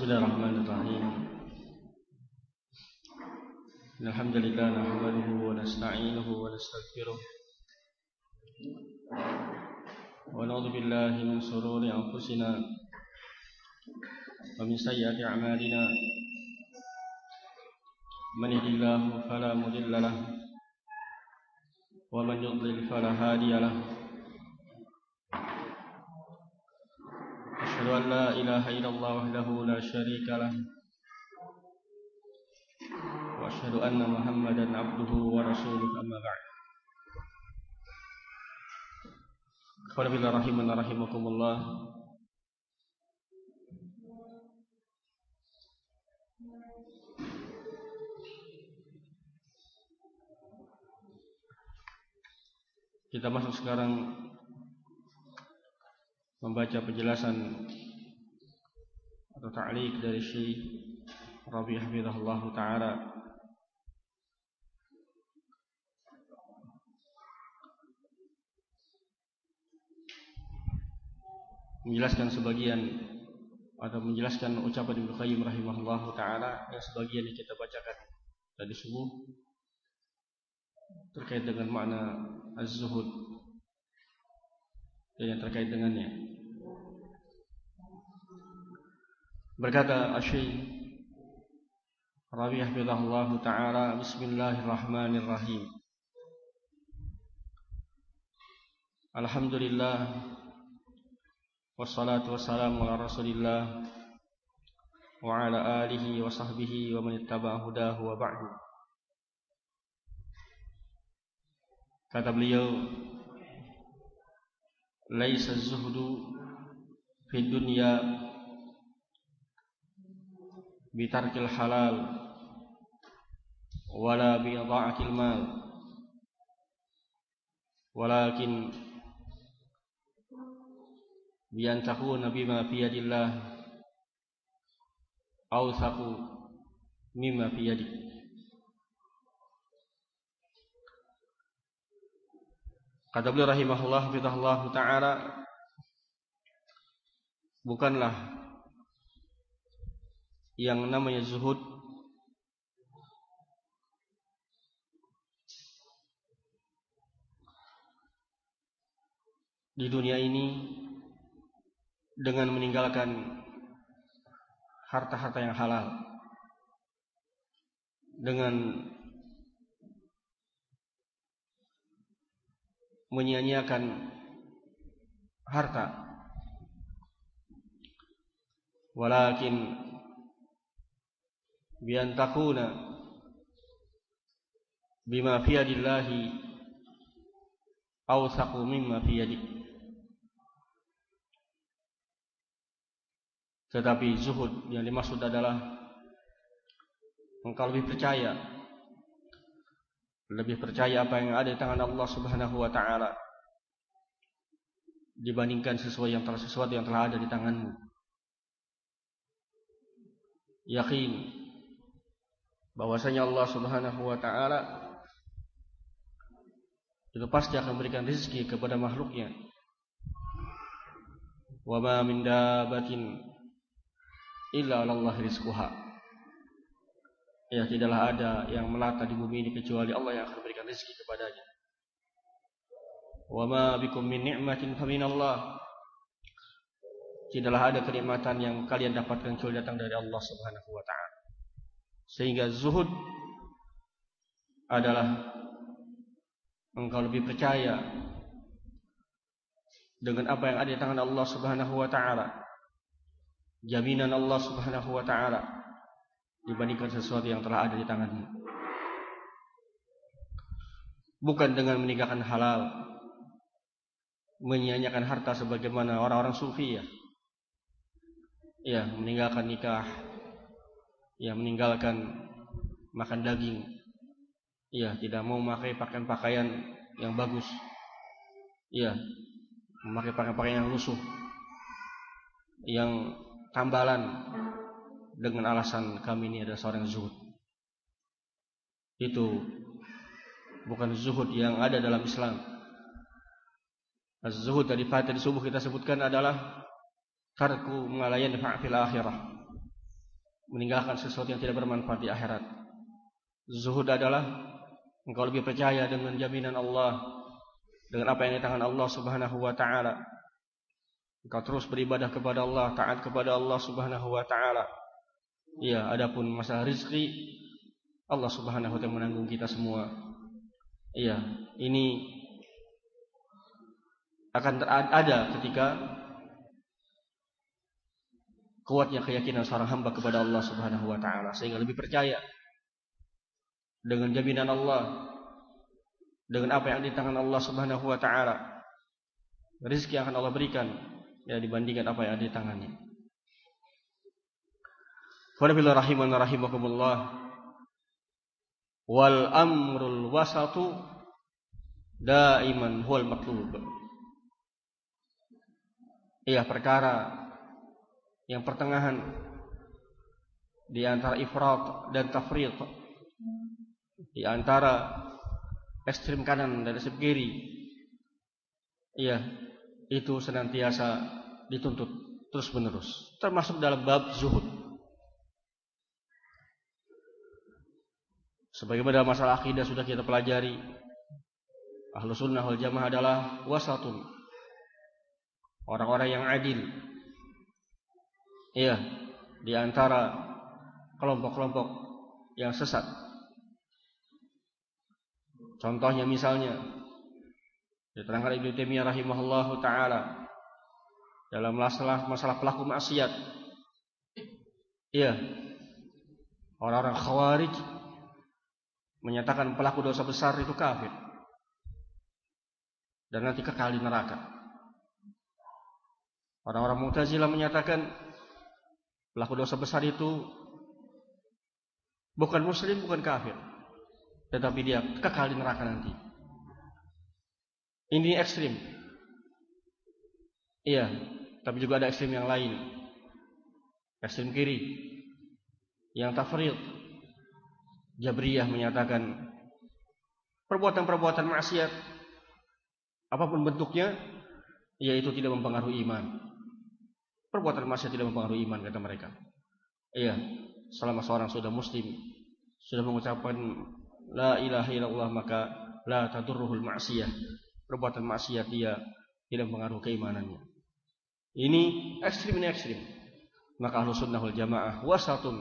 بسم الله الرحمن الرحيم إن الحمد لله نحمده ونستعينه ونستغفره ونعوذ بالله من شرور أنفسنا ومن سيئات أعمالنا من يهد الله فلا مضل له ومن يضلل فلا هادي له وأشهد أن لا إله إلا الله وحده لا شريك له وأشهد أن محمدا عبده ورسوله أما بعد قال بنا رحمنا رحمكم الله Kita masuk sekarang membaca penjelasan atau ta'liq dari Syekh Rabi Hafizahullah Ta'ala. Menjelaskan sebagian atau menjelaskan ucapan Ibnu Qayyim rahimahullah taala yang sebagian yang kita bacakan tadi subuh terkait dengan makna az-zuhud yang terkait dengannya. Berkata Asy-Syaikh Rabi hafizahullah taala Bismillahirrahmanirrahim Alhamdulillah Wassalatu wassalamu ala Rasulillah wa ala alihi wa sahbihi wa man ittaba'a hudahu wa ba'du Kata beliau Laisa zuhdu fi dunya bitarkil halal wala bi idha'atil mal. Walakin bi an takuna bima fi yadillah awsaqu mimma fi Kata beliau rahimahullah fitahullah ta'ala Bukanlah yang namanya zuhud di dunia ini dengan meninggalkan harta-harta yang halal dengan menyia-nyiakan harta. Walakin bi an takuna bima fi yadillahi awsaqu mimma fi yadik tetapi zuhud yang dimaksud adalah engkau lebih percaya lebih percaya apa yang ada di tangan Allah Subhanahu wa taala dibandingkan sesuatu yang telah sesuatu yang telah ada di tanganmu yakin bahwasanya Allah Subhanahu wa taala itu pasti akan memberikan rezeki kepada makhluknya. Wa ma min dabatin illa 'ala Allah rizquha. Ya tidaklah ada yang melata di bumi ini kecuali Allah yang akan memberikan rezeki kepadanya. Wa ma bikum min ni'matin fa min Allah. Tidaklah ada kenikmatan yang kalian dapatkan kecuali datang dari Allah Subhanahu wa taala. Sehingga zuhud adalah engkau lebih percaya dengan apa yang ada di tangan Allah Subhanahu wa taala. Jaminan Allah Subhanahu wa taala dibandingkan sesuatu yang telah ada di tanganmu. Bukan dengan meninggalkan halal, menyia-nyiakan harta sebagaimana orang-orang sufi ya. Ya, meninggalkan nikah, ya meninggalkan makan daging ya tidak mau memakai pakaian-pakaian yang bagus ya memakai pakaian-pakaian yang lusuh yang tambalan dengan alasan kami ini adalah seorang zuhud itu bukan zuhud yang ada dalam Islam tadi pada di subuh kita sebutkan adalah tarku mengalayan fa'fil akhirah meninggalkan sesuatu yang tidak bermanfaat di akhirat. Zuhud adalah engkau lebih percaya dengan jaminan Allah, dengan apa yang di tangan Allah Subhanahu wa taala. Engkau terus beribadah kepada Allah, taat kepada Allah Subhanahu wa taala. Iya, adapun masalah rizki Allah Subhanahu wa taala menanggung kita semua. Iya, ini akan ada ketika kuatnya keyakinan seorang hamba kepada Allah Subhanahu wa taala sehingga lebih percaya dengan jaminan Allah dengan apa yang di tangan Allah Subhanahu wa taala yang akan Allah berikan ya dibandingkan apa yang ada di tangannya. Qul rahiman rahimakumullah wal amrul wasatu daiman huwal matlub. Iya perkara yang pertengahan di antara ifrat dan tafriq di antara ekstrem kanan dan ekstrem kiri iya itu senantiasa dituntut terus menerus termasuk dalam bab zuhud sebagaimana masalah akidah sudah kita pelajari ahlu sunnah wal jamaah adalah wasatun orang-orang yang adil Iya, di antara kelompok-kelompok yang sesat. Contohnya misalnya diterangkan Ibnu Taimiyah rahimahullahu taala dalam masalah masalah pelaku maksiat. Iya. Orang-orang Khawarij menyatakan pelaku dosa besar itu kafir. Dan nanti kekal di neraka. Orang-orang Mu'tazilah menyatakan Pelaku dosa besar itu bukan muslim, bukan kafir. Tetapi dia kekal di neraka nanti. Ini ekstrim. Iya, tapi juga ada ekstrim yang lain. Ekstrim kiri. Yang tafrid. Jabriyah menyatakan perbuatan-perbuatan maksiat apa pun bentuknya yaitu tidak mempengaruhi iman. Perbuatan maksiat tidak mempengaruhi iman kata mereka. Iya, selama seorang sudah muslim sudah mengucapkan la ilaha illallah maka la tadurruhul ma'siyah. Perbuatan maksiat dia tidak mempengaruhi keimanannya. Ini ekstrim ini ekstrim. Maka ahlu sunnah wal jamaah wasatun.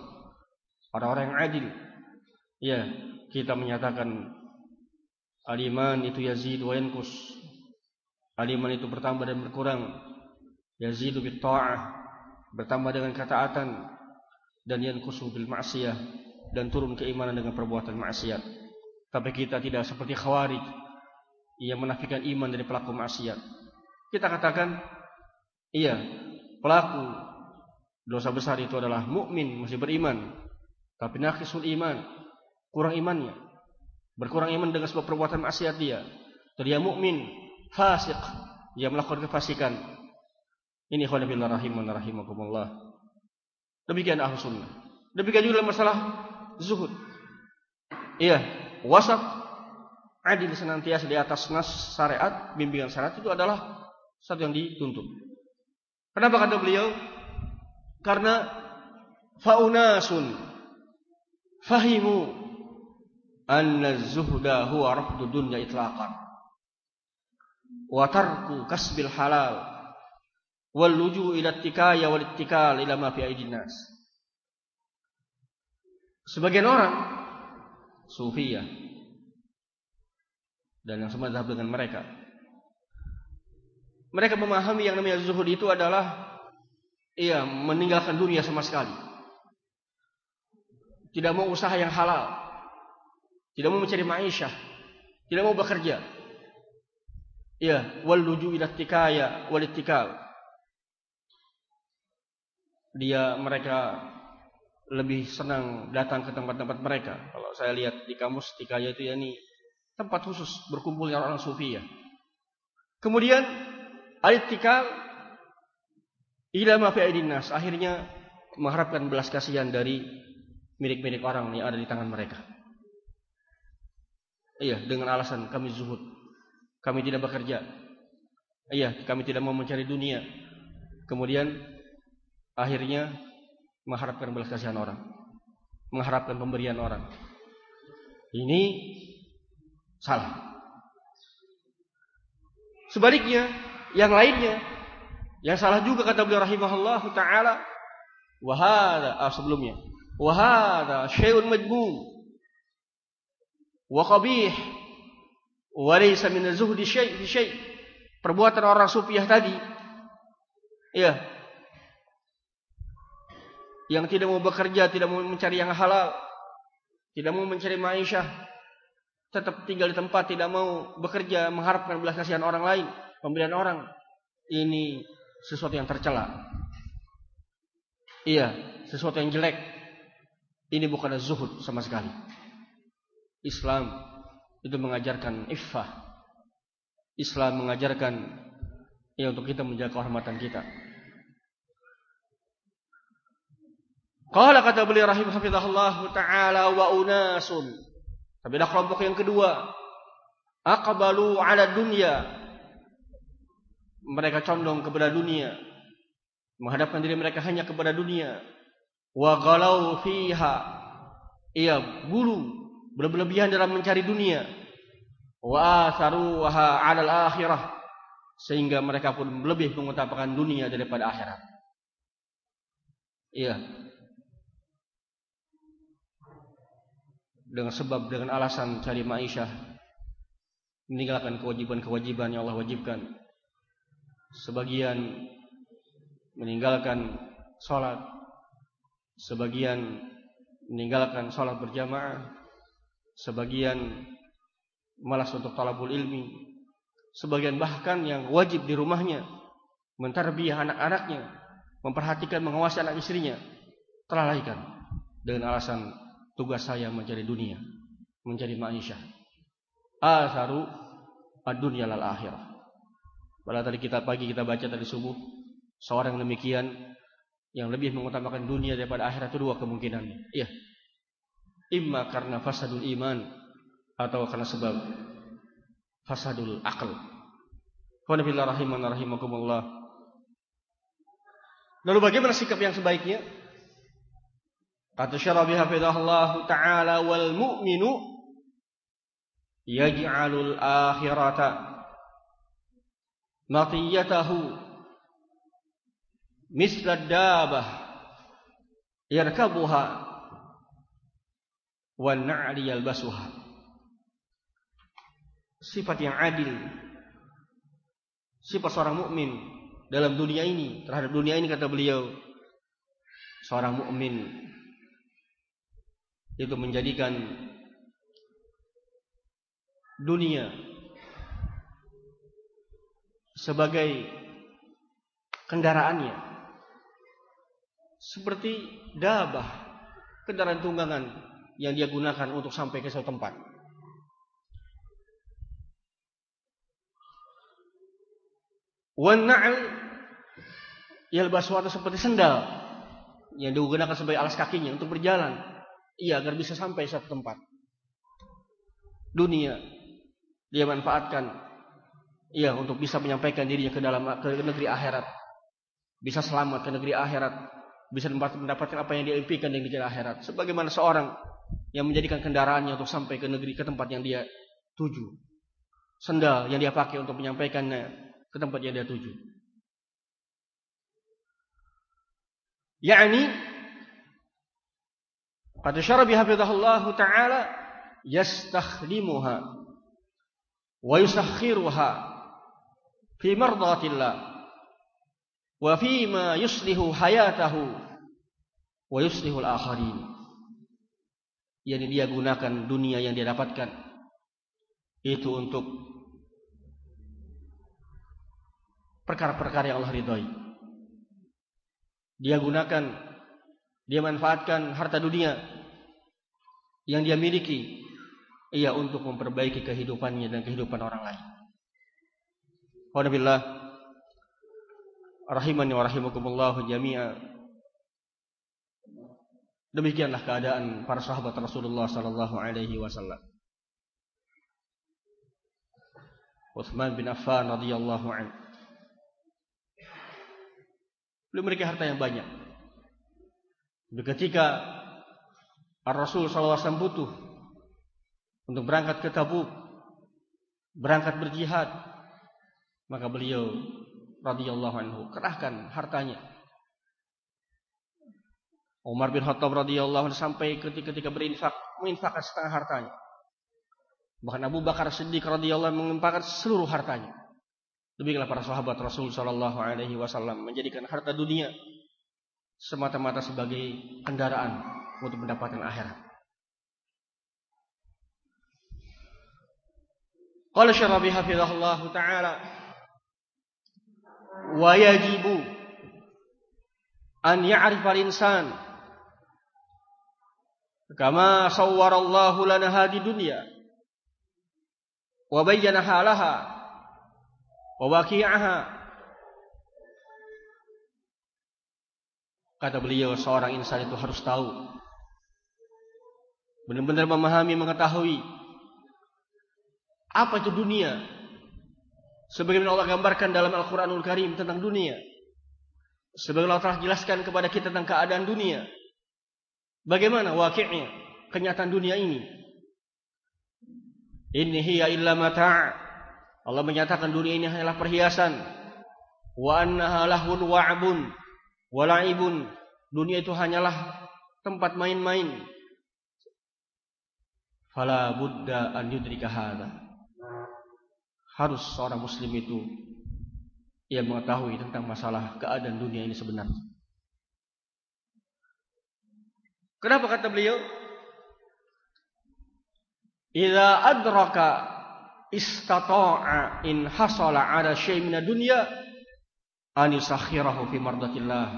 Orang-orang yang adil. Ya, kita menyatakan aliman itu yazid wa yankus. Aliman itu bertambah dan berkurang yazidu bit ta'ah bertambah dengan ketaatan dan yanqusu bil ma'siyah dan turun keimanan dengan perbuatan maksiat. Tapi kita tidak seperti khawarij yang menafikan iman dari pelaku maksiat. Kita katakan iya, pelaku dosa besar itu adalah mukmin masih beriman, tapi naqisul iman, kurang imannya. Berkurang iman dengan sebab perbuatan maksiat dia. Dia mukmin, fasik, dia melakukan kefasikan, ini khonafillah rahimun rahimakumullah. Demikian ahlu sunnah. Demikian juga masalah zuhud. Iya, wasat adil senantiasa di atas nas syariat, bimbingan syariat itu adalah satu yang dituntut. Kenapa kata beliau? Karena faunasun fahimu anna zuhda huwa rafdu dunya itlaqan wa tarku kasbil halal wal luju ila tikaya wal ittikal ila ma fi aidin nas. Sebagian orang sufiyah dan yang semadzhab dengan mereka mereka memahami yang namanya zuhud itu adalah iya meninggalkan dunia sama sekali. Tidak mau usaha yang halal. Tidak mau mencari maisha. Tidak mau bekerja. Iya, wal luju ila wal dia mereka lebih senang datang ke tempat-tempat mereka. Kalau saya lihat di kamus Tikaya itu ya ini tempat khusus berkumpulnya orang sufi ya. Kemudian al-tikal ila ma fi akhirnya mengharapkan belas kasihan dari milik-milik orang yang ada di tangan mereka. Iya, dengan alasan kami zuhud. Kami tidak bekerja. Iya, kami tidak mau mencari dunia. Kemudian akhirnya mengharapkan belas kasihan orang, mengharapkan pemberian orang. Ini salah. Sebaliknya, yang lainnya yang salah juga kata beliau rahimahullah taala wahada ah, sebelumnya wahada syai'un majmum laysa min zuhdi syai' fi syai' perbuatan orang sufiah tadi ya yang tidak mau bekerja tidak mau mencari yang halal tidak mau mencari maisha tetap tinggal di tempat tidak mau bekerja mengharapkan belas kasihan orang lain pemberian orang ini sesuatu yang tercela. Iya, sesuatu yang jelek. Ini bukan zuhud sama sekali. Islam itu mengajarkan iffah. Islam mengajarkan ya untuk kita menjaga kehormatan kita. Qala kata beliau rahimahullah taala wa unasun. Tapi ada kelompok yang kedua. Aqbalu ala dunya mereka condong kepada dunia menghadapkan diri mereka hanya kepada dunia wa ghalau fiha ia bulu berlebihan dalam mencari dunia. Wa atharuha 'ala al-akhirah sehingga mereka pun lebih mengutamakan dunia daripada akhirat. Iya. Dengan sebab dengan alasan cari maisha meninggalkan kewajiban-kewajiban yang Allah wajibkan. Sebagian meninggalkan sholat, sebagian meninggalkan sholat berjamaah, sebagian malas untuk talabul ilmi, sebagian bahkan yang wajib di rumahnya mentarbiyah anak-anaknya, memperhatikan mengawasi anak istrinya, terlalaikan dengan alasan tugas saya mencari dunia, mencari ma'isyah. Atharu ad-dunya lal akhirah. Pada tadi kita pagi kita baca tadi subuh seorang demikian yang lebih mengutamakan dunia daripada akhirat itu dua kemungkinan. Iya. Imma karena fasadul iman atau karena sebab fasadul akal. Qanabillah rahimakumullah. Lalu bagaimana sikap yang sebaiknya? Kata syarabi hafizahullah ta'ala wal mu'minu yaj'alul akhirata matiyatahu misla dabah yarkabuha na'li sifat yang adil. Sifat seorang mukmin dalam dunia ini terhadap dunia ini kata beliau seorang mukmin itu menjadikan dunia sebagai kendaraannya. Seperti dabah kendaraan tunggangan yang dia gunakan untuk sampai ke suatu tempat wan na'al yalbasu atau seperti sendal yang digunakan sebagai alas kakinya untuk berjalan iya agar bisa sampai satu tempat dunia dia manfaatkan Iya, untuk bisa menyampaikan dirinya ke dalam ke negeri akhirat. Bisa selamat ke negeri akhirat. Bisa mendapatkan apa yang dia impikan di negeri akhirat. Sebagaimana seorang yang menjadikan kendaraannya untuk sampai ke negeri ke tempat yang dia tuju. Sendal yang dia pakai untuk menyampaikannya ke tempat yang dia tuju. Yani kata syarabi hafizahullah taala yastakhlimuha wa yusakhiruha fi mardatillah wa fi ma yuslihu hayatahu wa yuslihul akharin yang dia gunakan dunia yang dia dapatkan. Itu untuk perkara-perkara yang Allah ridhoi. Dia gunakan dia manfaatkan harta dunia yang dia miliki. Ia untuk memperbaiki kehidupannya dan kehidupan orang lain. Alhamdulillah rahimani wa rahimakumullah jami'a. Demikianlah keadaan para sahabat Rasulullah sallallahu alaihi wasallam. Utsman bin Affan radhiyallahu anhu. Beliau memiliki harta yang banyak. Ketika Rasul SAW butuh untuk berangkat ke Tabuk, berangkat berjihad, maka beliau radhiyallahu anhu kerahkan hartanya. Umar bin Khattab radhiyallahu anhu sampai ketika, ketika berinfak, menginfakkan setengah hartanya. Bahkan Abu Bakar Siddiq radhiyallahu menginfakkan seluruh hartanya. Demikianlah para sahabat Rasul sallallahu alaihi wasallam menjadikan harta dunia semata-mata sebagai kendaraan untuk mendapatkan akhirat. Qala Syarabi hafizahullah taala wa yajibu an ya'rif al-insan Allah lana hadi dunya wa bayyana halaha wa waqi'aha Kata beliau, seorang insan itu harus tahu. Benar-benar memahami, mengetahui. Apa itu dunia? Sebagaimana Allah gambarkan dalam Al-Quranul Karim tentang dunia. Sebagaimana Allah telah jelaskan kepada kita tentang keadaan dunia. Bagaimana wakilnya, kenyataan dunia ini. Ini hiya illa mata' Allah menyatakan dunia ini hanyalah perhiasan. Wa annaha lahun wa'bun Walaibun, dunia itu hanyalah tempat main-main. Fala buddha an yudrika hadha. Harus seorang muslim itu ia mengetahui tentang masalah keadaan dunia ini sebenarnya. Kenapa kata beliau? Idza adraka istata'a in hasala ala syai' min dunya an yusakhirahu fi mardatillah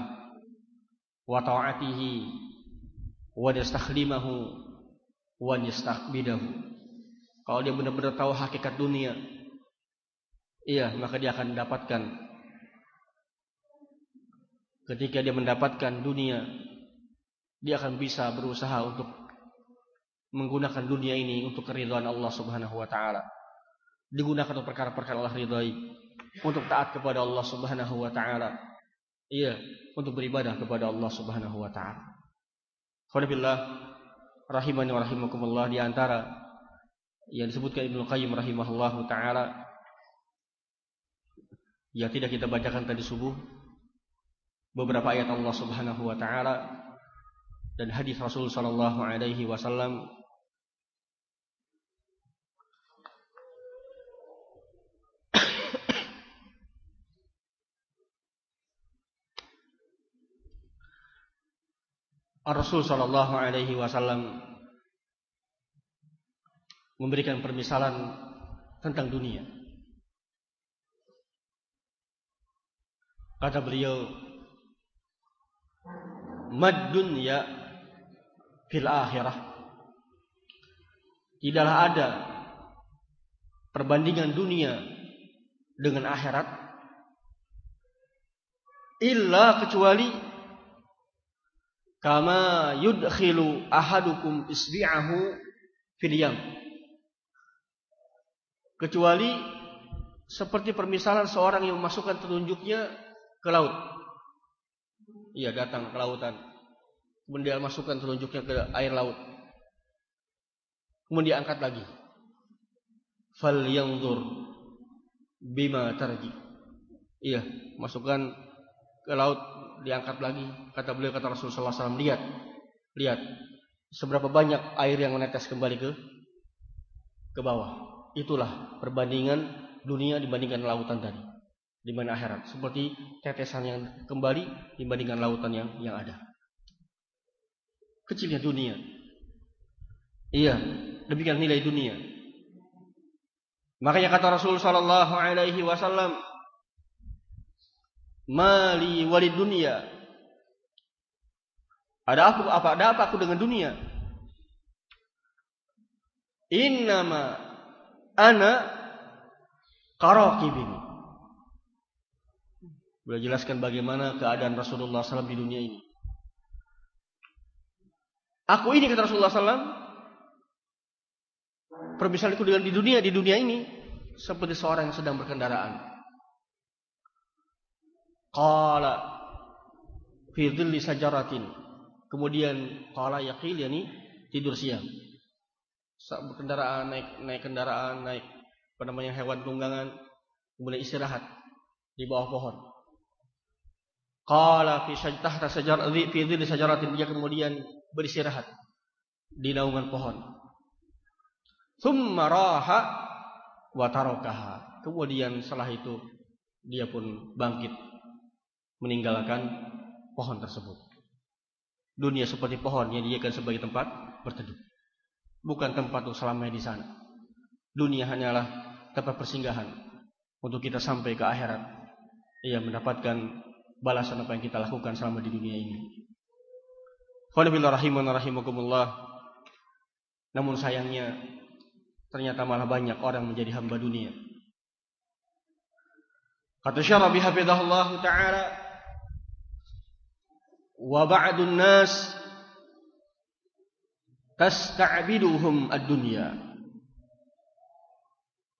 wa ta'atihi wa yastakhlimahu wa yastaqbidahu kalau dia benar-benar tahu hakikat dunia iya maka dia akan mendapatkan ketika dia mendapatkan dunia dia akan bisa berusaha untuk menggunakan dunia ini untuk keridhaan Allah Subhanahu wa taala digunakan untuk perkara-perkara Allah ridhai untuk taat kepada Allah Subhanahu wa taala. Iya, untuk beribadah kepada Allah Subhanahu wa taala. Alhamdulillah rahimani wa rahimakumullah di antara yang disebutkan Ibnu Qayyim rahimahullahu taala yang tidak kita bacakan tadi subuh beberapa ayat Allah Subhanahu wa taala dan hadis Rasul sallallahu alaihi wasallam Rasul Shallallahu Alaihi Wasallam memberikan permisalan tentang dunia. Kata beliau, "Mad dunya fil akhirah." Tidaklah ada perbandingan dunia dengan akhirat illa kecuali kama yudkhilu ahadukum isbi'ahu fil yam. Kecuali seperti permisalan seorang yang memasukkan telunjuknya ke laut. Ia datang ke lautan kemudian masukkan telunjuknya ke air laut kemudian diangkat lagi fal yanzur bima tarji iya masukkan ke laut diangkat lagi. Kata beliau kata Rasulullah SAW, lihat, lihat seberapa banyak air yang menetes kembali ke ke bawah. Itulah perbandingan dunia dibandingkan lautan tadi. Di mana akhirat seperti tetesan yang kembali dibandingkan lautan yang yang ada. Kecilnya dunia. Iya, demikian nilai dunia. Makanya kata Rasul sallallahu alaihi wasallam, mali walid dunia. Ada apa, apa ada apa aku dengan dunia? Innama ana karakibin. Beliau jelaskan bagaimana keadaan Rasulullah SAW di dunia ini. Aku ini kata Rasulullah SAW. Permisalanku dengan di dunia, di dunia ini. Seperti seorang yang sedang berkendaraan. Qala fi sajaratin. Kemudian qala yaqil yani tidur siang. Kendaraan naik naik kendaraan naik apa namanya hewan tunggangan kemudian istirahat di bawah pohon. Qala fi dhilli sajaratin dia kemudian beristirahat di naungan pohon. Thumma raha wa tarakaha. Kemudian setelah itu dia pun bangkit meninggalkan pohon tersebut. Dunia seperti pohon yang dijadikan sebagai tempat berteduh. Bukan tempat untuk selamanya di sana. Dunia hanyalah tempat persinggahan untuk kita sampai ke akhirat. Ia mendapatkan balasan apa yang kita lakukan selama di dunia ini. Namun sayangnya ternyata malah banyak orang menjadi hamba dunia. Kata Syarabi hafizahullah taala wa ba'dun nas tasta'biduhum ad-dunya.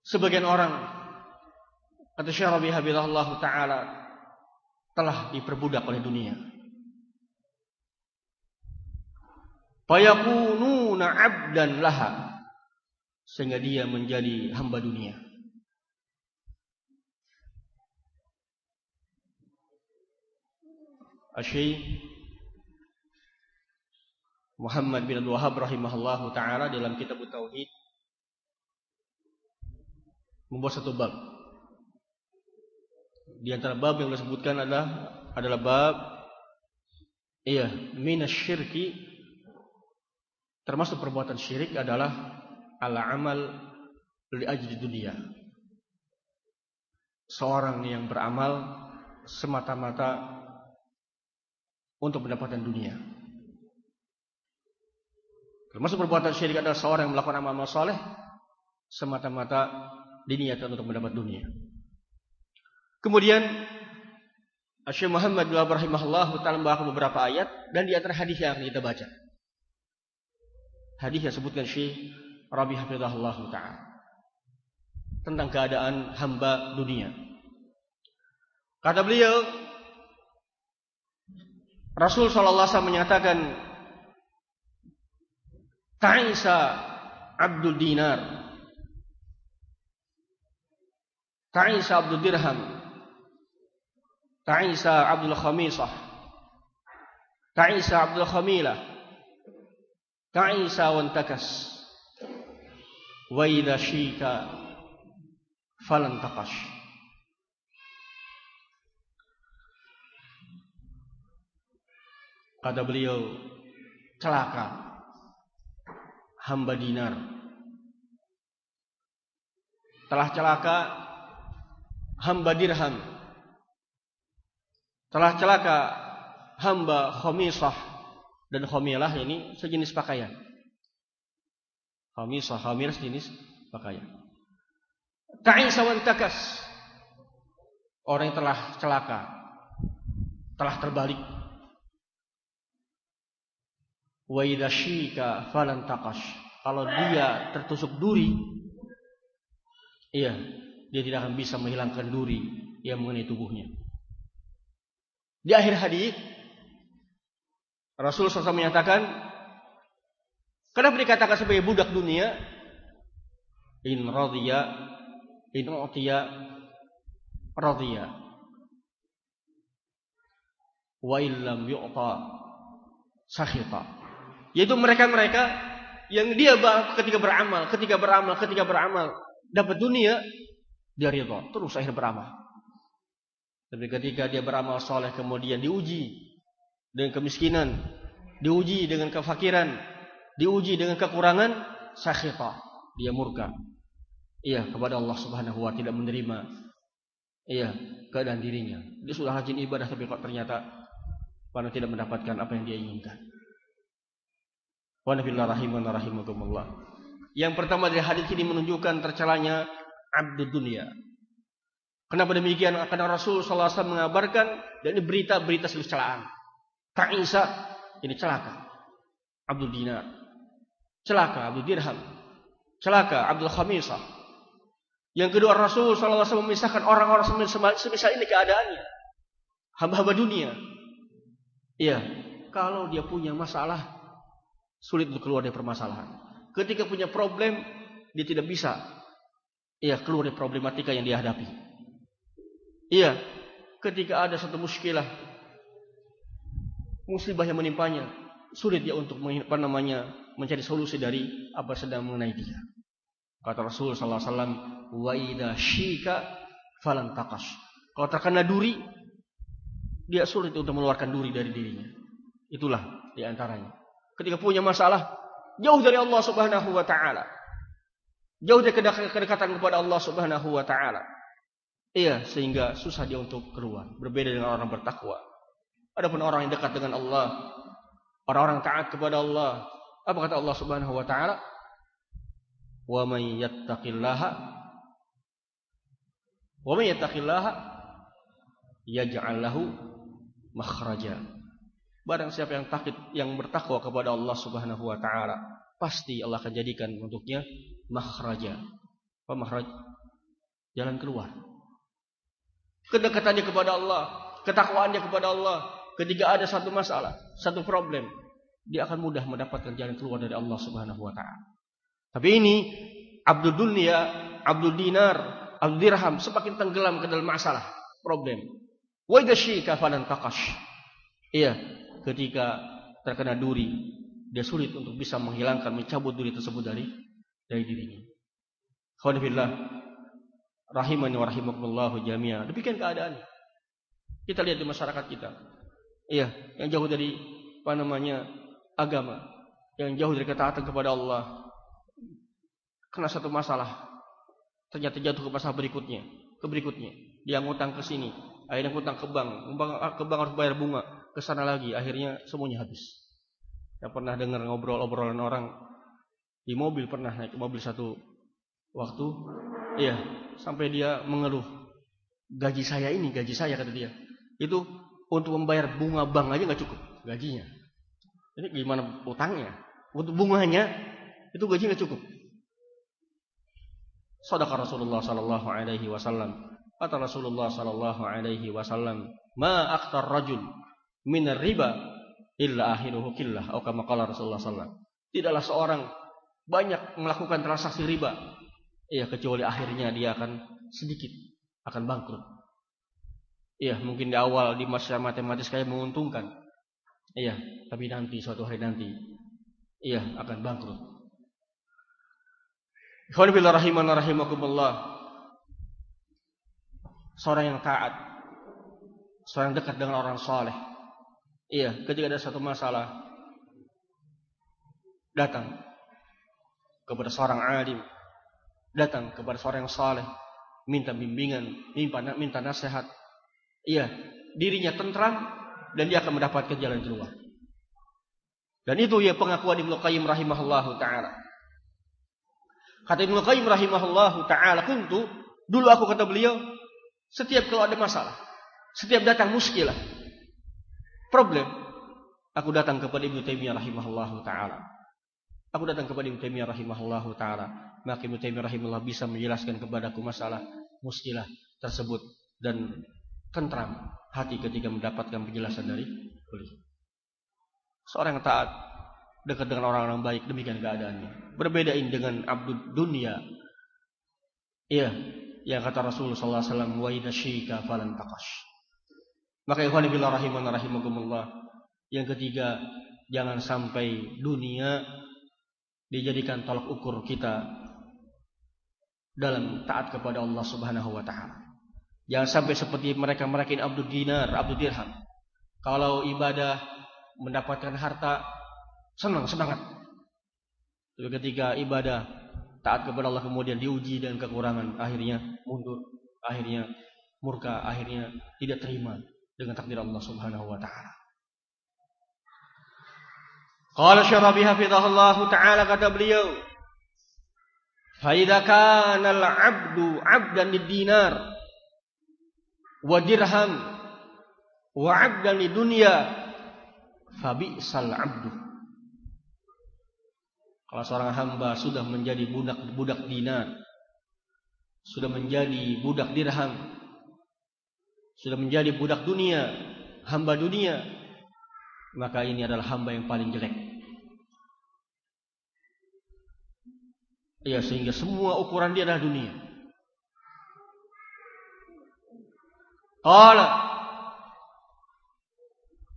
Sebagian orang kata Syarabi hafizahullah taala telah diperbudak oleh dunia. Fayakununa 'abdan laha sehingga dia menjadi hamba dunia. Asyik Muhammad bin Abdul Wahab rahimahullah taala dalam kitab tauhid membuat satu bab. Di antara bab yang disebutkan adalah adalah bab iya minasyirki termasuk perbuatan syirik adalah ala amal li ajli dunia. Seorang yang beramal semata-mata untuk mendapatkan dunia. Termasuk perbuatan syirik adalah seorang yang melakukan amal-amal soleh semata-mata diniatkan untuk mendapat dunia. Kemudian Syekh Muhammad bin rahimahullah taala membawa beberapa ayat dan di antara hadis yang kita baca. Hadis yang sebutkan Syekh Rabi Hafizahullah Ta'ala. Tentang keadaan hamba dunia. Kata beliau, Rasul Sallallahu Alaihi menyatakan, Ta'isa Abdul Dinar, Ta'isa Abdul Dirham, Ta'isa Abdul Khamisah, Ta'isa Abdul Khamilah, Wantakas. wa idza syika falan taqash. Kata beliau celaka hamba dinar. Telah celaka hamba dirham. Telah celaka hamba khamisah dan khamilah ini sejenis pakaian Khamisah, khamiras jenis pakaian. Ta'isa wan takas. Orang yang telah celaka, telah terbalik. Wa idza syika falan taqash. Kalau dia tertusuk duri, iya, dia tidak akan bisa menghilangkan duri yang mengenai tubuhnya. Di akhir hadis Rasulullah SAW menyatakan Kenapa dikatakan sebagai budak dunia? In radhiya in utiya radhiya. Wa illam yu'ta sakhita. Yaitu mereka-mereka yang dia ketika beramal, ketika beramal, ketika beramal dapat dunia, dia ridha, terus akhir beramal. Tapi ketika dia beramal soleh kemudian diuji dengan kemiskinan, diuji dengan kefakiran, diuji dengan kekurangan sakhita dia murka. Iya kepada Allah Subhanahu wa tidak menerima iya keadaan dirinya. Dia sudah rajin ibadah tapi kok ternyata pada tidak mendapatkan apa yang dia inginkan. Wa nabillahi rahiman rahimakumullah yang pertama dari hadis ini menunjukkan tercelanya abdul dunia. Kenapa demikian? Karena Rasul sallallahu alaihi wasallam mengabarkan dan ini berita-berita celaan Ta'isa ini celaka Abdul Dinar Celaka Abu Dirham. Celaka Abdul Khamisah. Yang kedua Rasul SAW memisahkan orang-orang semisal ini keadaannya. Hamba-hamba dunia. Iya. kalau dia punya masalah sulit untuk keluar dari permasalahan. Ketika punya problem, dia tidak bisa iya keluar dari problematika yang dihadapi. Iya, ketika ada satu muskilah musibah yang menimpanya, sulit dia untuk apa namanya mencari solusi dari apa sedang mengenai dia. Kata Rasul sallallahu alaihi wasallam, "Wa idza syika falan taqash." Kalau terkena duri, dia sulit untuk mengeluarkan duri dari dirinya. Itulah di antaranya. Ketika punya masalah, jauh dari Allah Subhanahu wa taala. Jauh dari kedekatan kepada Allah Subhanahu wa taala. Iya, sehingga susah dia untuk keluar. Berbeda dengan orang bertakwa. Adapun orang yang dekat dengan Allah, orang-orang taat kepada Allah, apa kata Allah Subhanahu wa taala? Wa may yattaqillaha wa may yattaqillaha yaj'al lahu makhraja. Barang siapa yang takut yang bertakwa kepada Allah Subhanahu wa taala, pasti Allah akan jadikan untuknya makhraja. Apa makhraj? Jalan keluar. Kedekatannya kepada Allah, ketakwaannya kepada Allah, ketika ada satu masalah, satu problem, dia akan mudah mendapatkan jalan keluar dari Allah Subhanahu wa taala. Tapi ini Abdul Dunia, Abdul Dinar, Abdul Dirham semakin tenggelam ke dalam masalah, problem. Wa idza falan taqash. Iya, ketika terkena duri, dia sulit untuk bisa menghilangkan, mencabut duri tersebut dari dari dirinya. Khawanibillah, rahimani wa rahimakumullahu jami'a. Demikian keadaan. Kita lihat di masyarakat kita. Iya, yang jauh dari apa namanya agama, yang jauh dari ketaatan kepada Allah, kena satu masalah, ternyata jatuh ke masalah berikutnya, ke berikutnya. Dia ngutang ke sini, akhirnya ngutang ke bank, ke bank harus bayar bunga, ke sana lagi, akhirnya semuanya habis. Yang pernah dengar ngobrol-obrolan orang di mobil pernah naik mobil satu waktu, iya, sampai dia mengeluh, gaji saya ini, gaji saya kata dia, itu untuk membayar bunga bank aja nggak cukup gajinya. Ini gimana utangnya? Untuk bunganya itu gaji nggak cukup. Sadaqah Rasulullah sallallahu alaihi wasallam. Kata Rasulullah sallallahu alaihi wasallam, "Ma aktar rajul min riba illa akhiruhu killah." Atau kama qala Rasulullah sallallahu Tidaklah seorang banyak melakukan transaksi riba. Iya, kecuali akhirnya dia akan sedikit akan bangkrut. Iya, mungkin di awal di masa matematis kayak menguntungkan. Iya, tapi nanti suatu hari nanti iya akan bangkrut. Seorang yang taat, seorang dekat dengan orang saleh. Iya, ketika ada satu masalah datang kepada seorang alim, datang kepada seorang yang saleh, minta bimbingan, minta minta nasihat, Iya, dirinya tentram dan dia akan mendapatkan jalan keluar. Dan itu ya pengakuan Ibnu Qayyim rahimahullahu taala. Kata Ibnu Qayyim rahimahullahu taala, "Kuntu dulu aku kata beliau, setiap kalau ada masalah, setiap datang muskilah, problem, aku datang kepada Ibnu Taimiyah rahimahullahu taala. Aku datang kepada Ibnu Taimiyah rahimahullahu taala, maka Ibnu Taimiyah rahimahullah bisa menjelaskan kepadaku masalah muskilah tersebut dan tentram hati ketika mendapatkan penjelasan dari beliau. Seorang yang taat dekat dengan orang-orang baik demikian keadaannya. Berbeda ini dengan abdul dunia. Iya, yang kata Rasulullah wasallam wa falan. Maka ikhwan fillah rahiman rahimakumullah. Yang ketiga, jangan sampai dunia dijadikan tolak ukur kita dalam taat kepada Allah Subhanahu wa taala. Jangan sampai seperti mereka-mereka ini Abdul Dinar, Abdul Dirham. Kalau ibadah mendapatkan harta, senang, semangat. Tapi ketika ibadah taat kepada Allah kemudian diuji dengan kekurangan, akhirnya mundur, akhirnya murka, akhirnya tidak terima dengan takdir Allah Subhanahu wa taala. Qala Syarabi hafizahullah taala kata beliau, "Fa idza kana al-'abdu 'abdan lid-dinar" wa dirham wa 'abdan dunya fabi'sal 'abdu kalau seorang hamba sudah menjadi budak-budak dinar sudah menjadi budak dirham sudah menjadi budak dunia hamba dunia maka ini adalah hamba yang paling jelek. Ya sehingga semua ukuran dia adalah dunia. Qala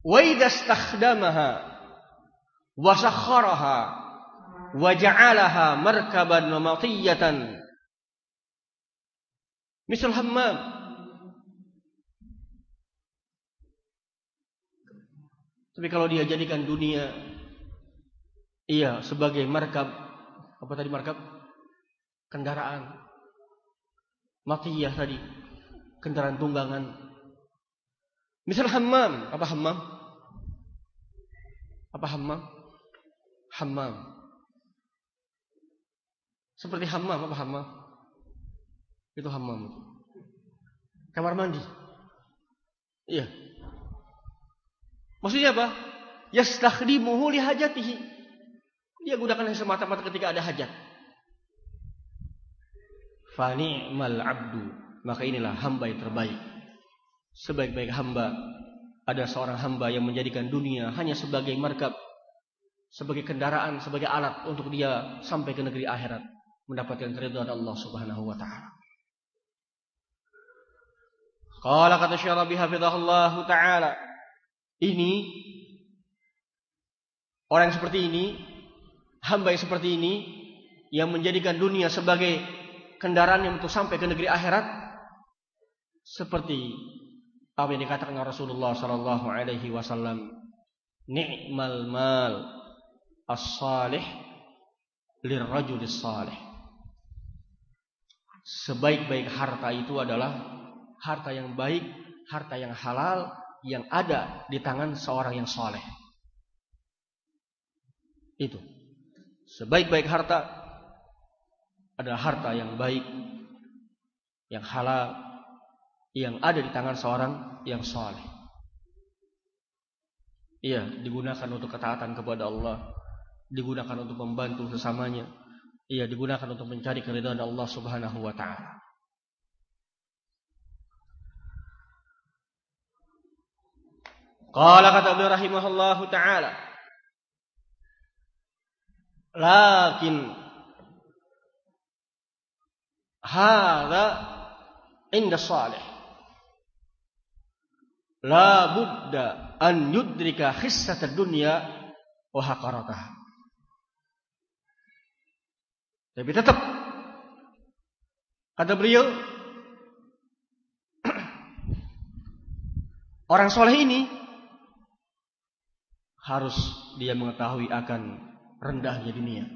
wa idza istakhdamaha wa sakhkharaha wa ja'alaha markaban misal hammam Tapi kalau dia jadikan dunia iya sebagai markab apa tadi markab? Kendaraan. Matiyah tadi. Kendaraan tunggangan. Misal hammam, apa hammam? Apa hammam? Hammam. Seperti hammam, apa hammam? Itu hammam. Kamar mandi. Iya, Maksudnya apa? Yastakhdimuhu li hajatihi. Dia gunakan semata-mata ketika ada hajat. Fani'mal abdu. Maka inilah hamba yang terbaik. Sebaik-baik hamba ada seorang hamba yang menjadikan dunia hanya sebagai markab, sebagai kendaraan, sebagai alat untuk dia sampai ke negeri akhirat, mendapatkan keridhaan Allah Subhanahu wa taala. Qala kata Syarabi hafizahullah taala ini orang seperti ini, hamba yang seperti ini yang menjadikan dunia sebagai kendaraan yang untuk sampai ke negeri akhirat seperti apa yang dikatakan Rasulullah sallallahu alaihi wasallam ni'mal mal as-salih lirrajulis salih sebaik-baik harta itu adalah harta yang baik harta yang halal yang ada di tangan seorang yang soleh. Itu. Sebaik-baik harta adalah harta yang baik, yang halal, yang ada di tangan seorang yang soleh. Iya, digunakan untuk ketaatan kepada Allah, digunakan untuk membantu sesamanya, iya digunakan untuk mencari keridhaan Allah Subhanahu wa taala. Qala kata rahimahullahu taala. Lakin hadza inda salih. La budda an yudrika khissat dunya wa haqarataha. Tapi tetap kata beliau orang soleh ini harus dia mengetahui akan rendahnya dunia.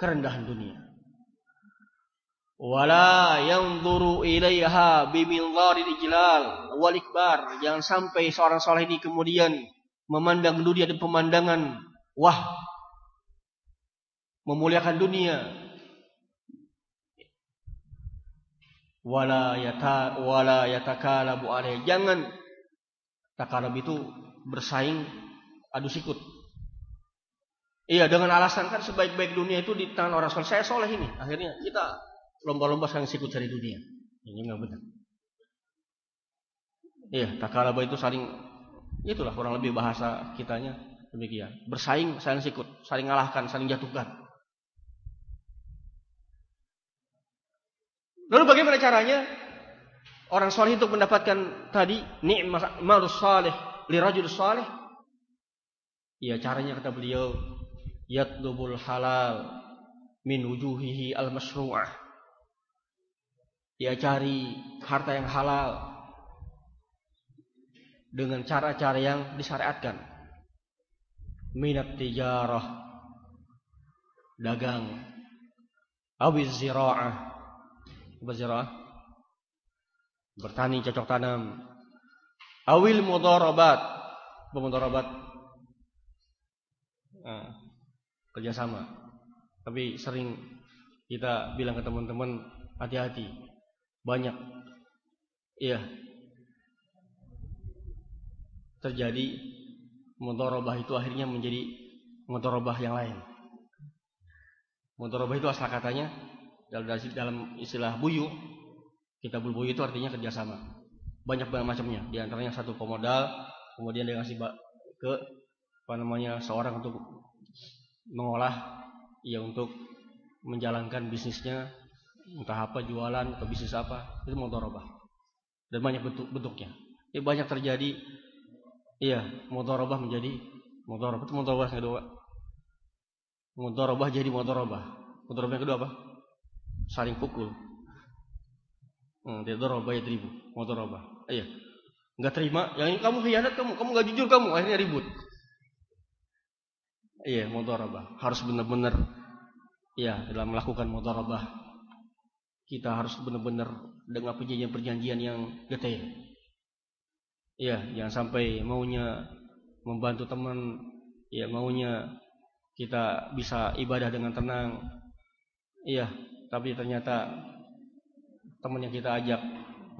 Kerendahan dunia. Wala yanzuru ilaiha bimillaril ijlal wal ikbar. Jangan sampai seorang soleh ini kemudian memandang dunia dan pemandangan wah memuliakan dunia wala yata wala yatakalabu alaih jangan takalab itu bersaing adu sikut. Iya dengan alasan kan sebaik-baik dunia itu di tangan orang soleh. Saya soleh ini. Akhirnya kita lomba-lomba saling sikut cari dunia. Ini nggak benar. Iya, takalaba itu saling itulah kurang lebih bahasa kitanya demikian. Bersaing, saling sikut, saling ngalahkan, saling jatuhkan. Lalu bagaimana caranya orang soleh itu mendapatkan tadi nikmat saleh lirajul saleh Ya caranya kata beliau yatlubul halal min wujuhihi al-masyru'ah. Dia cari harta yang halal dengan cara-cara yang disyariatkan. Minat tijarah dagang awiz zira'ah apa bertani cocok tanam awil mudarabat mudarabat uh, kerjasama. Tapi sering kita bilang ke teman-teman hati-hati. Banyak iya terjadi motorobah itu akhirnya menjadi motorobah yang lain. Motorobah itu asal katanya dalam istilah buyu, kita buyu itu artinya kerjasama. Banyak banget macamnya. Di antaranya satu pemodal, kemudian dia ngasih ke apa namanya seorang untuk mengolah ya untuk menjalankan bisnisnya entah apa jualan atau bisnis apa itu mudharabah. Dan banyak bentuk bentuknya. Ya banyak terjadi. Iya mudharabah menjadi mudharabah. Itu mudharabah yang kedua. Mudharabah jadi mudharabah. Mudharabah yang kedua apa? Saling pukul. Hmm, dia dorobah ya ribu mudharabah. Iya. Nggak terima. Yang ini kamu khianat kamu. Kamu nggak jujur kamu. Akhirnya ribut. Iya mudharabah. Harus benar-benar ya dalam melakukan mudharabah kita harus benar-benar dengan perjanjian-perjanjian yang detail. Ya, jangan sampai maunya membantu teman, ya maunya kita bisa ibadah dengan tenang. Iya, tapi ternyata teman yang kita ajak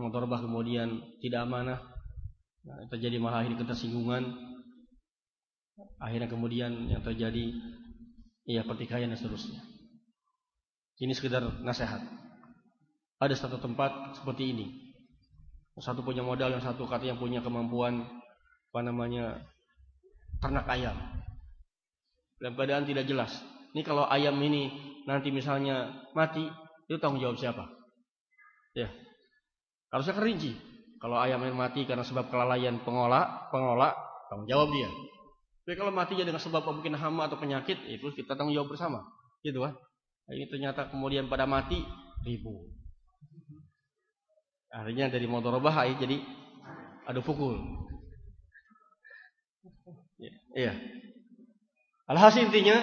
motorbah kemudian tidak amanah. Nah, terjadi malah akhirnya ketersinggungan. Akhirnya kemudian yang terjadi ya pertikaian dan seterusnya. Ini sekedar nasihat ada satu tempat seperti ini. Satu punya modal, yang satu kata yang punya kemampuan apa namanya ternak ayam. Dalam keadaan tidak jelas. Ini kalau ayam ini nanti misalnya mati, itu tanggung jawab siapa? Ya. Harusnya kerinci. Kalau ayam ini mati karena sebab kelalaian pengolah, pengolah tanggung jawab dia. Tapi kalau matinya dengan sebab mungkin hama atau penyakit, itu kita tanggung jawab bersama. Gitu kan? Ini ternyata kemudian pada mati ribu. Artinya dari mudharabah jadi adu pukul. Ya, iya. Alhasil intinya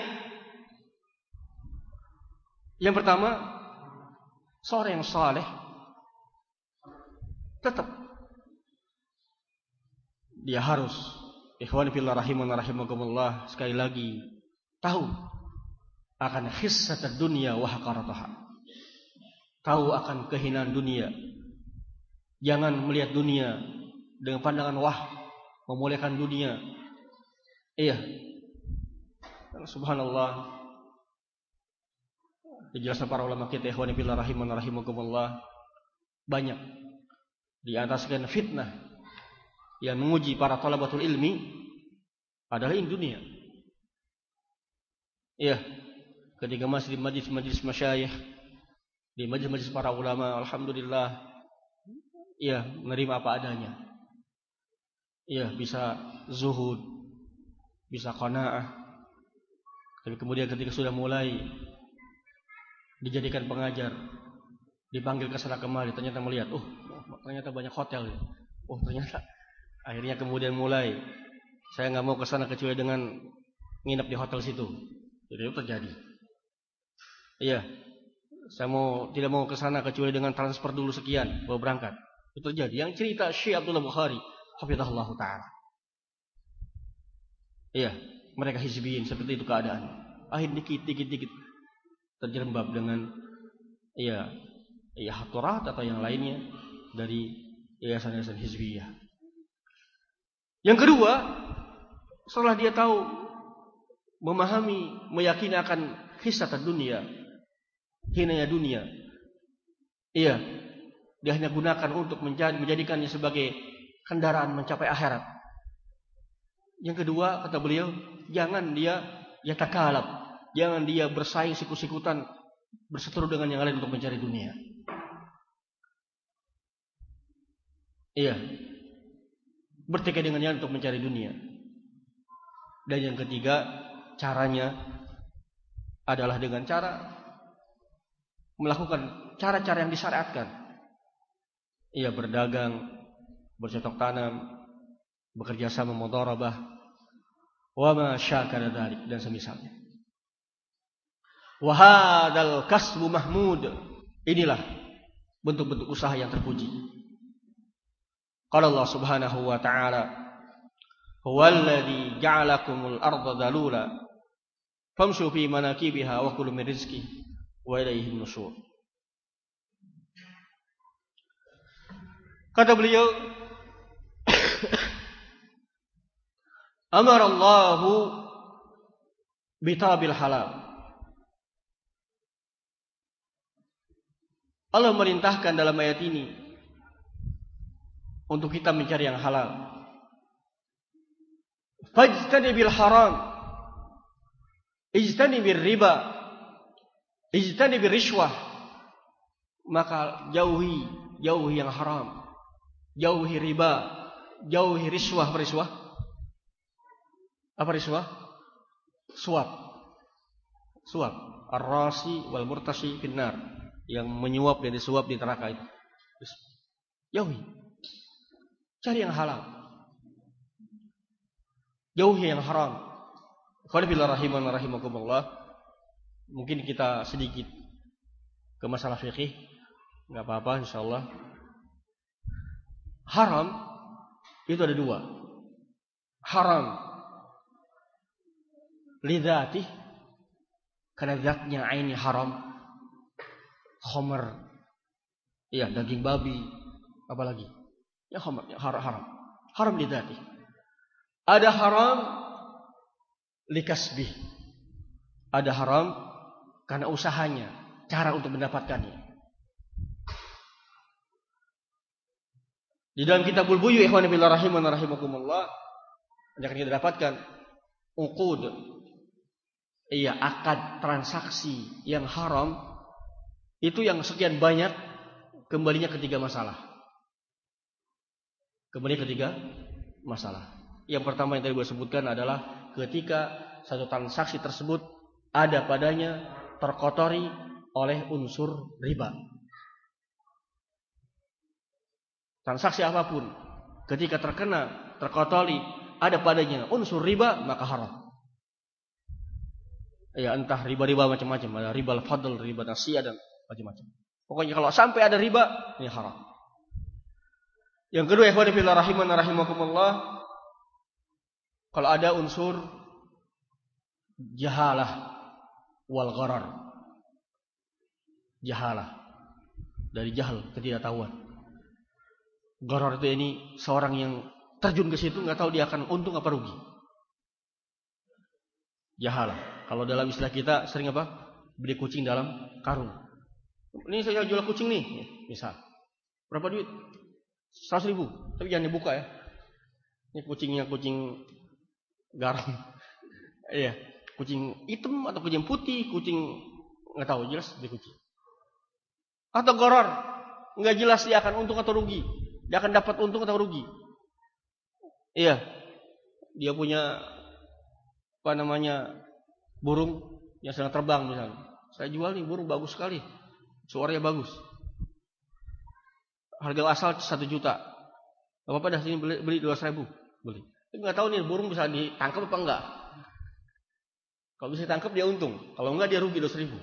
yang pertama seorang yang saleh tetap dia harus ikhwan fillah rahimun rahimakumullah sekali lagi tahu akan khissat dunia wa. Tahu akan kehinaan dunia Jangan melihat dunia dengan pandangan wah, memuliakan dunia. Iya. Subhanallah. Dijelaskan para ulama kita ikhwani fillah rahiman rahimakumullah banyak di ataskan fitnah yang menguji para talabatul ilmi adalah ini dunia. Iya. Ketika masih di majlis-majlis masyayikh, di majlis-majlis para ulama, alhamdulillah Iya, menerima apa adanya. Iya, bisa zuhud, bisa qanaah. Tapi kemudian ketika sudah mulai dijadikan pengajar, dipanggil ke sana kemari, ternyata melihat, oh, ternyata banyak hotel. Ya. Oh, ternyata akhirnya kemudian mulai saya nggak mau ke sana kecuali dengan nginep di hotel situ. Jadi itu terjadi. Iya. Saya mau tidak mau ke sana kecuali dengan transfer dulu sekian baru berangkat. Itu terjadi. Yang cerita Syekh Abdullah Bukhari, hafizahullah taala. Iya, mereka hizbiyin seperti itu keadaan. Akhir dikit dikit dikit terjerembab dengan iya iya haturat atau yang lainnya dari yayasan-yayasan hizbiyah. Yang kedua, setelah dia tahu memahami, meyakini akan hisat dunia, hinanya dunia. Iya, dia hanya gunakan untuk menjadi, menjadikannya sebagai kendaraan mencapai akhirat. Yang kedua, kata beliau, jangan dia ya takalab, jangan dia bersaing sikut-sikutan berseteru dengan yang lain untuk mencari dunia. Iya. Bertikai dengan yang untuk mencari dunia. Dan yang ketiga, caranya adalah dengan cara melakukan cara-cara yang disyariatkan ia berdagang, bercocok tanam, bekerja sama mudharabah, wa ma syakara dzalik dan semisalnya. Wa hadzal kasbu mahmud. Inilah bentuk-bentuk usaha yang terpuji. Qala Allah Subhanahu wa taala, "Huwallazi ja'alakumul arda dalula famshu fi manakibiha wa kulu min rizqi wa ilayhi nusyur." Kata beliau, Amar Allahu bitabil halal. Allah merintahkan dalam ayat ini untuk kita mencari yang halal. Fajtanibil haram. Ijtanibir riba. Ijtanibir rishwah. Maka jauhi, jauhi yang haram. Jauhi riba. Jauhi riswah. Riswah? Apa riswah? Suap. Suap. Ar-rasi wal murtasi finnar. Yang menyuap dan disuap di neraka itu. Jauhi. Cari yang halal. Jauhi yang haram. Qanibillah rahiman rahimakumullah. Mungkin kita sedikit ke masalah fikih. Enggak apa-apa insyaallah. Haram itu ada dua. Haram lidati karena zatnya ini haram. Khomer. Iya, daging babi, apalagi Ya haram, ya haram. Haram, haram lidati. Ada haram likasbih. Ada haram karena usahanya, cara untuk mendapatkannya. Di dalam kitab Buyu ikhwan fillah rahiman rahimakumullah akan kita dapatkan uqud iya akad transaksi yang haram itu yang sekian banyak kembalinya ketiga masalah. Kemudian ketiga masalah. Yang pertama yang tadi gue sebutkan adalah ketika satu transaksi tersebut ada padanya terkotori oleh unsur riba. Transaksi apa pun ketika terkena terkotori ada padanya unsur riba maka haram. Ya entah riba-riba macam-macam, ada riba al-fadl, riba nasiyah dan macam-macam. Pokoknya kalau sampai ada riba ini haram. Yang kedua ikhwan fillah rahiman rahimakumullah kalau ada unsur jahalah wal gharar. Jahalah dari jahal ketidaktahuan. Gharar itu ini seorang yang terjun ke situ nggak tahu dia akan untung apa rugi. Jahalah. Kalau dalam istilah kita sering apa? Beli kucing dalam karung. Ini saya jual kucing nih, misal. Berapa duit? 100 ribu. Tapi jangan dibuka ya. Ini kucingnya kucing garam. Iya. Kucing hitam atau kucing putih, kucing nggak tahu jelas di kucing. Atau goror, nggak jelas dia akan untung atau rugi. Dia akan dapat untung atau rugi. Iya. Dia punya apa namanya burung yang sedang terbang misalnya. Saya jual nih burung bagus sekali. Suaranya bagus harga asal satu juta. Gak apa-apa dah sini beli, beli dua ribu beli. Tapi nggak tahu nih burung bisa ditangkap apa enggak. Kalau bisa ditangkap dia untung, kalau enggak dia rugi dua ribu.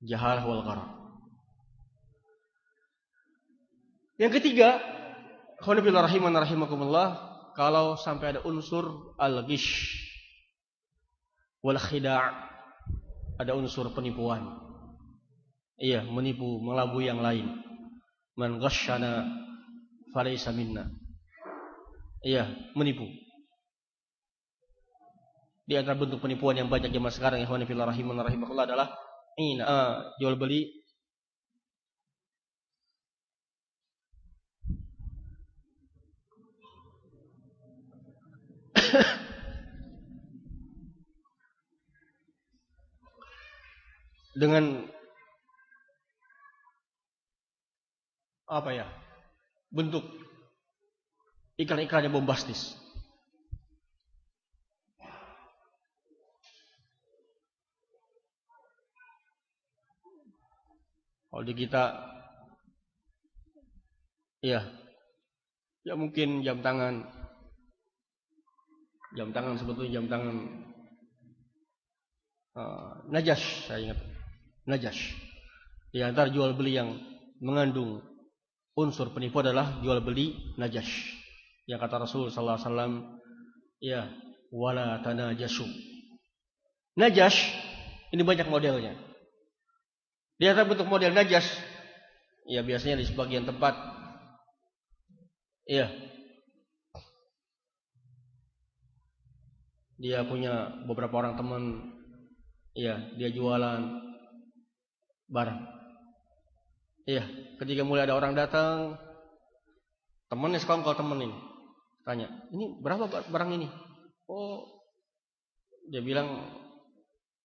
Jahal wal qarar. Yang ketiga, rahimakumullah, kalau sampai ada unsur al-gish wal khida' ada unsur penipuan. Iya, menipu, melabui yang lain man ghasyana falaysa minna. Iya, menipu. Di antara bentuk penipuan yang banyak zaman sekarang ya fillah rahiman rahimakumullah adalah ini uh, jual beli dengan apa ya? Bentuk iklan-iklannya bombastis. Kalau di kita, ya, ya mungkin jam tangan, jam tangan sebetulnya jam tangan uh, najas, saya ingat, najas. Ya, antar jual beli yang mengandung unsur penipu adalah jual beli najas. Yang kata Rasul sallallahu alaihi wasallam, ya, wala tanajasu. Najas ini banyak modelnya. Di antara bentuk model najas, ya biasanya di sebagian tempat, ya, dia punya beberapa orang teman, ya, dia jualan barang. Iya, ketika mulai ada orang datang, temennya sekongkol temen ini. Tanya, ini berapa barang ini? Oh, dia bilang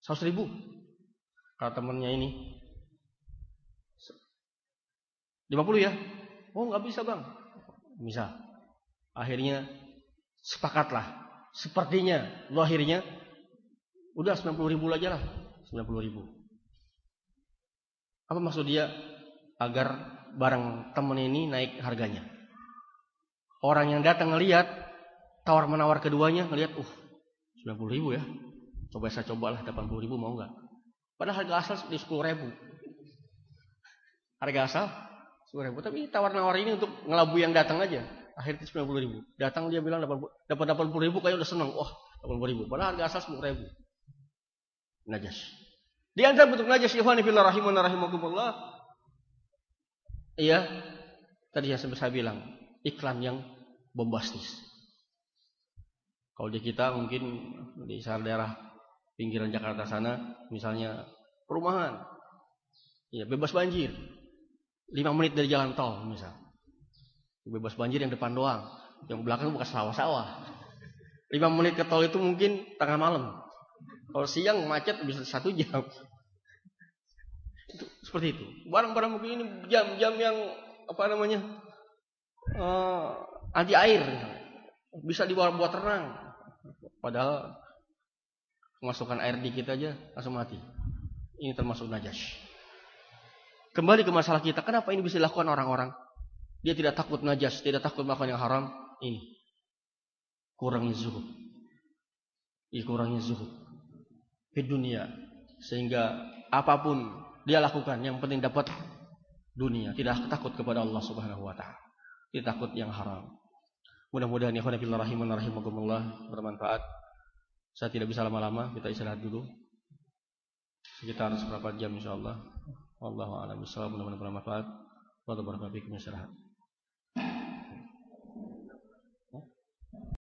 100 ribu. Kata temannya ini. 50 ya? Oh nggak bisa bang. Bisa. Akhirnya sepakatlah. Sepertinya, lo akhirnya udah 90 ribu aja lah. 90 ribu. Apa maksud dia? Agar barang temen ini naik harganya. Orang yang datang ngelihat tawar menawar keduanya ngelihat, uh 90 ribu ya. Coba saya cobalah 80 ribu mau nggak? Padahal harga asal di 10 ribu. Harga asal 10 ribu. Tapi tawar nawar ini untuk ngelabui yang datang aja. Akhirnya 90 ribu. Datang dia bilang dapat 80 ribu kayak udah seneng. Wah 80 ribu. Padahal harga asal 10 ribu. Najas. Di antara bentuk najas ikhwani fillah rahimun rahimakumullah. Iya. Tadi yang saya bilang. Iklan yang bombastis. Kalau di kita mungkin di daerah pinggiran Jakarta sana, misalnya perumahan, ya bebas banjir, lima menit dari jalan tol misal, bebas banjir yang depan doang, yang belakang bukan sawah-sawah. Lima menit ke tol itu mungkin tengah malam. Kalau siang macet bisa satu jam. Seperti itu. Barang-barang mungkin ini jam-jam yang apa namanya uh, anti air, bisa dibawa buat terang. Padahal Masukkan air dikit aja langsung mati. Ini termasuk najas. Kembali ke masalah kita, kenapa ini bisa dilakukan orang-orang? Dia tidak takut najas, tidak takut makan yang haram. Ini kurangnya zuhud. Ini kurangnya zuhud di dunia sehingga apa pun dia lakukan. Yang penting dapat dunia. Tidak takut kepada Allah Subhanahu wa taala. Tidak takut yang haram. Mudah-mudahan ya khonafillah rahiman rahimakumullah bermanfaat. Saya tidak bisa lama-lama, kita istirahat dulu. Sekitar seberapa jam insyaallah. Wallahu a'lam bishawab. Mudah-mudahan bermanfaat. Wa barakallahu fiikum istirahat.